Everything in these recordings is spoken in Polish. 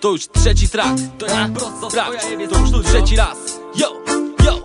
To już trzeci track. To jest prosto track To już trzeci raz. Yo, yo.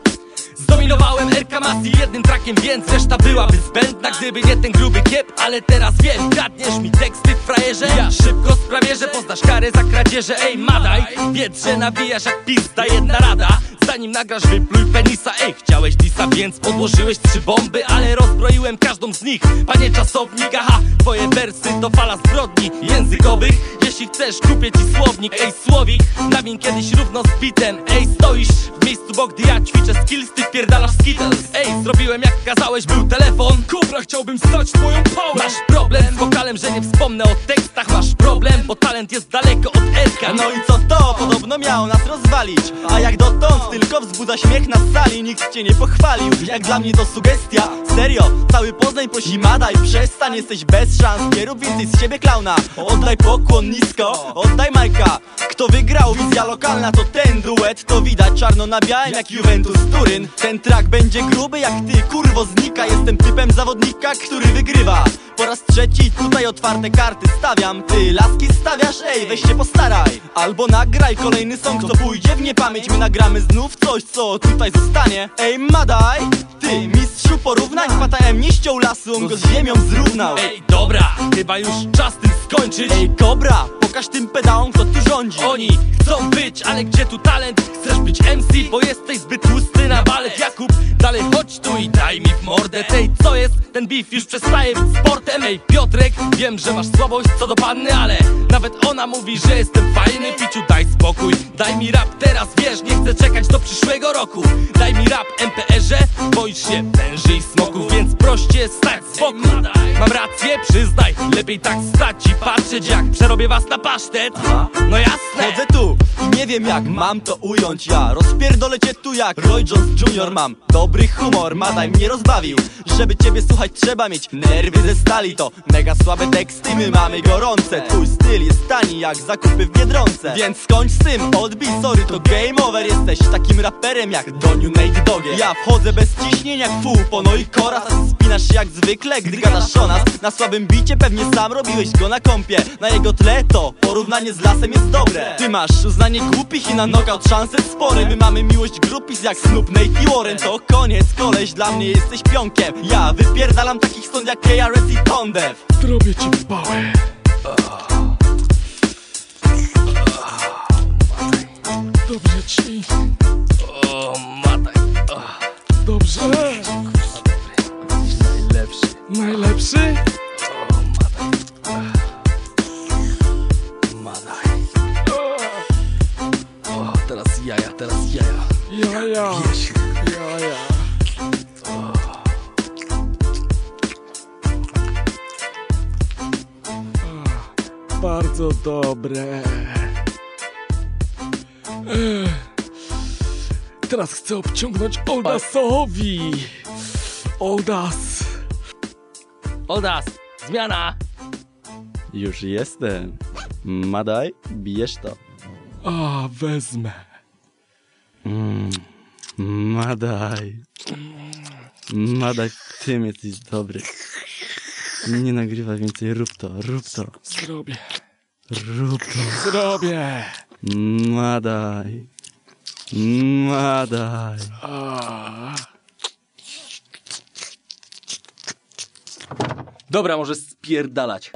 Zdominowałem RK jednym trackiem, więc reszta byłaby zbędna Gdyby nie ten gruby kiep, ale teraz wiem. Kradniesz mi teksty w frajerze Ja szybko sprawię, że poznasz karę za kradzieże. Ej, madaj, wiedz, że nawijasz jak pista Jedna rada, zanim nagrasz wypluj penisa. Ej, chciałeś disa, więc podłożyłeś trzy bomby Ale rozbroiłem każdą z nich. Panie czasownik, aha Twoje wersy to fala zbrodni językowych. Jeśli chcesz, kupię ci słownik. Ej, słowik, nawiń kiedyś równo z bitem. Ej, stoisz w miejscu, bo gdy ja ćwiczę skills Ty wpierdalasz skittles. Ej, zrobiłem jak kazałeś, był telefon. Kobra, chciałbym stać twoją pałę. Masz problem z wokalem, że nie wspomnę o tekstach. Masz problem, bo talent jest daleko od Erka No i co to? Podobno miało nas rozwalić? A jak dotąd tylko wzbudza śmiech na sali Nikt cię nie pochwalił, jak dla mnie to sugestia Serio, cały Poznań prosi madaj Przestań, jesteś bez szans, nie rób więcej z siebie klauna. Oddaj pokłon nisko, oddaj Majka. Kto wygrał, wizja lokalna to ten duet. To widać czarno na białym jak Juventus Turyn. Ten track będzie gruby jak ty, kurwo znika. Jestem typem zawodnika, który wygrywa. Po raz trzeci tutaj otwarte karty stawiam. Ty laski stawiasz, ej weź się postaraj. Albo nagraj kolejny song, co pójdzie w niepamięć. My nagramy znów coś, co tutaj zostanie. Ej madaj, ty mistrzu porównań. Nie ściął lasu, on go z ziemią zrównał. Ej, dobra, chyba już czas tym skończyć. Ej kobra, pokaż tym pedałom kto tu rządzi. Oni chcą być, ale gdzie tu talent? Chcesz być MC, bo jesteś zbyt tłusty na balet Jakub, dalej chodź tu i daj mi w mordę. Tej, co jest? Ten beef już przestaje być sportem. Ej, Piotrek, wiem, że masz słabość co do panny Ale nawet ona mówi, że jestem fajny. Piciu, daj spokój, daj mi rap teraz Wiesz, nie chcę czekać do przyszłego roku. Daj mi rap MPR-ze, boisz się węży i smoków Więc proście stać lepiej tak stać i patrzeć Jak przerobię was na pasztet. No jasne. Chodzę tu. I nie wiem jak mam to ująć. Ja Rozpierdolę cię tu jak Roy Jones Jr. Mam dobry humor, Madaj mnie rozbawił. Żeby ciebie słuchać trzeba mieć nerwy ze stali. To mega słabe teksty, my mamy gorące. Twój styl jest tani jak zakupy w Biedronce. Więc skończ z tym, odbij, sorry to game over. Jesteś takim raperem jak Doniu Nate Dogie Ja wchodzę bez ciśnienia jak fupo, no i koraz Spinasz się jak zwykle, gdy gadasz o nas. Na słabym bicie pewnie sam robiłeś go na kąpie Na jego tle to porównanie z lasem jest dobre. Ty masz uznanie głupich i na knockout szanse spore My mamy miłość grupis jak Snoop, Nate i Warren. To koniec, koleś, dla mnie jesteś pionkiem. Ja wypierdalam takich stąd jak KRS i Kondev Zrobię ci pałę Dobrze ci, teraz jaja, jaja Ja, ja, Wiesz, ja, ja. Ah, Bardzo dobre. Teraz chcę obciągnąć Oldasowi Oldas Odas, zmiana. Już jestem. Madaj, bijesz to. A, wezmę Madaj. Madaj, tym jesteś dobry. Nie nagrywaj więcej, rób to, rób to. Zrobię, Rób to. Zrobię. Madaj. Madaj. Dobra, może spierdalać